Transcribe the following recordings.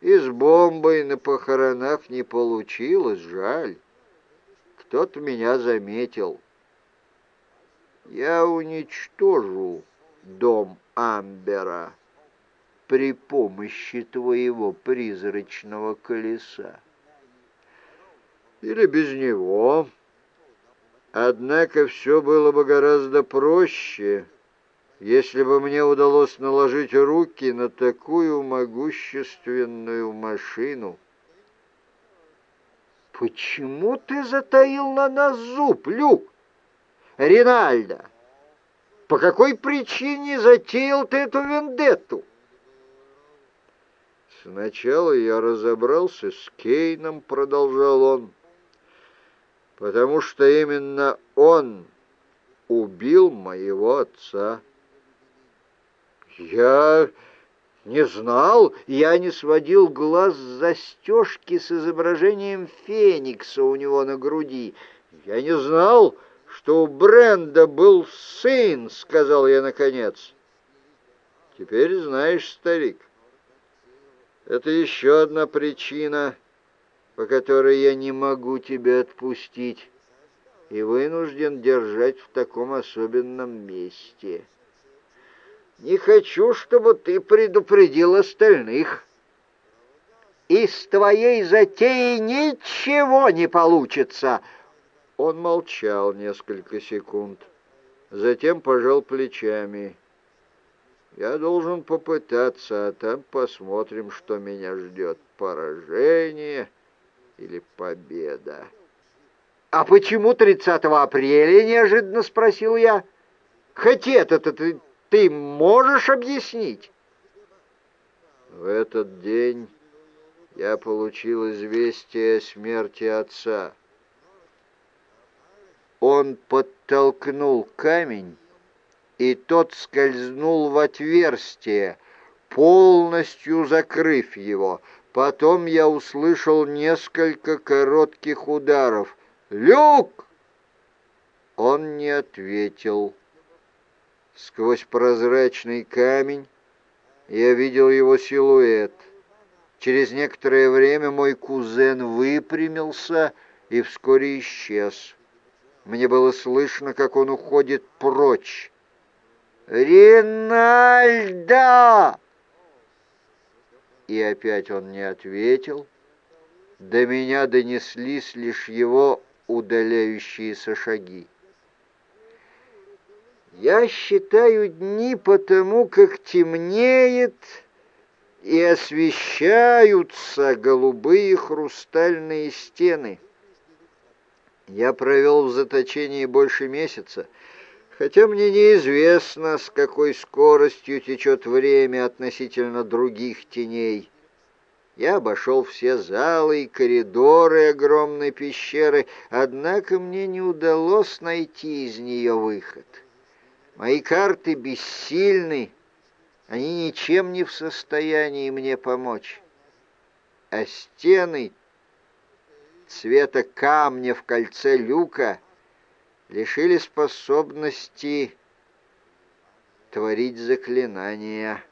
И с бомбой на похоронах не получилось, жаль. Кто-то меня заметил. Я уничтожу дом Амбера при помощи твоего призрачного колеса. Или без него. Однако все было бы гораздо проще, если бы мне удалось наложить руки на такую могущественную машину. Почему ты затаил на нас зуб, Люк? Ринальдо, по какой причине затеял ты эту вендетту? Сначала я разобрался с Кейном, продолжал он, потому что именно он убил моего отца. Я не знал, я не сводил глаз с застежки с изображением феникса у него на груди. Я не знал, что у Бренда был сын, сказал я наконец. Теперь знаешь, старик, это еще одна причина, по которой я не могу тебя отпустить и вынужден держать в таком особенном месте. Не хочу, чтобы ты предупредил остальных. Из твоей затеи ничего не получится. Он молчал несколько секунд, затем пожал плечами. Я должен попытаться, а там посмотрим, что меня ждет. Поражение или победа. «А почему 30 апреля?» — неожиданно спросил я. «Хоть это-то ты ты можешь объяснить?» В этот день я получил известие о смерти отца. Он подтолкнул камень, и тот скользнул в отверстие, полностью закрыв его. Потом я услышал несколько коротких ударов. «Люк!» Он не ответил. Сквозь прозрачный камень я видел его силуэт. Через некоторое время мой кузен выпрямился и вскоре исчез. Мне было слышно, как он уходит прочь. «Ринальдо!» И опять он не ответил. До меня донеслись лишь его удаляющиеся шаги. Я считаю дни потому, как темнеет и освещаются голубые хрустальные стены. Я провел в заточении больше месяца, хотя мне неизвестно, с какой скоростью течет время относительно других теней. Я обошел все залы и коридоры огромной пещеры, однако мне не удалось найти из нее выход. Мои карты бессильны, они ничем не в состоянии мне помочь. А стены цвета камня в кольце люка лишили способности творить заклинания.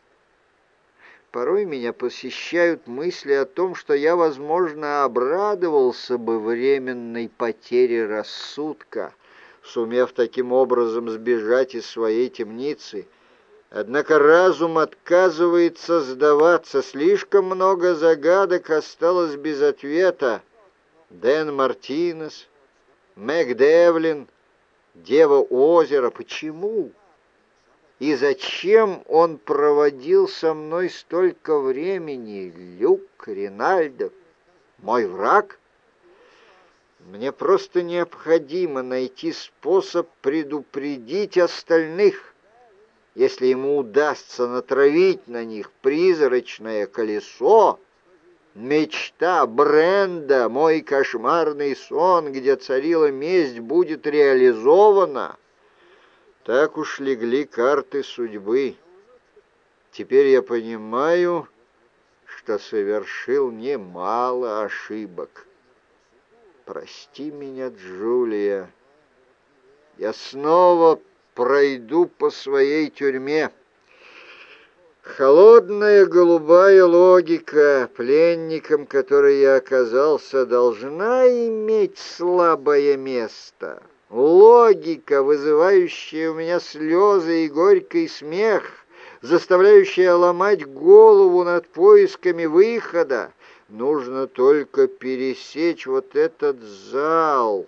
Порой меня посещают мысли о том, что я, возможно, обрадовался бы временной потере рассудка — сумев таким образом сбежать из своей темницы. Однако разум отказывается сдаваться, слишком много загадок осталось без ответа. Дэн Мартинес, Мэг Девлин, Дева озера. Почему? И зачем он проводил со мной столько времени? Люк, Ринальдо, мой враг — мне просто необходимо найти способ предупредить остальных, если ему удастся натравить на них призрачное колесо, мечта Бренда, мой кошмарный сон, где царила месть, будет реализована. Так уж легли карты судьбы. Теперь я понимаю, что совершил немало ошибок. Прости меня, Джулия. Я снова пройду по своей тюрьме. Холодная голубая логика, пленником которой я оказался, должна иметь слабое место. Логика, вызывающая у меня слезы и горький смех, заставляющая ломать голову над поисками выхода. Нужно только пересечь вот этот зал,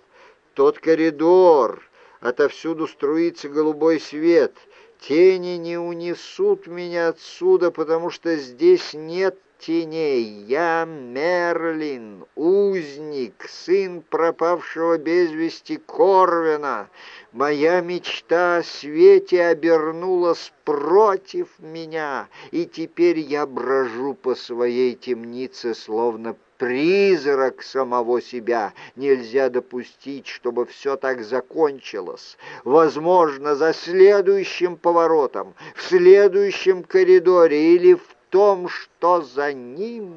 тот коридор. Отовсюду струится голубой свет — Тени не унесут меня отсюда, потому что здесь нет теней. Я Мерлин, узник, сын пропавшего без вести Корвина. Моя мечта о свете обернулась против меня, и теперь я брожу по своей темнице, словно призрак самого себя. Нельзя допустить, чтобы все так закончилось. Возможно, за следующим поворотом, в следующем коридоре или в том, что за ним...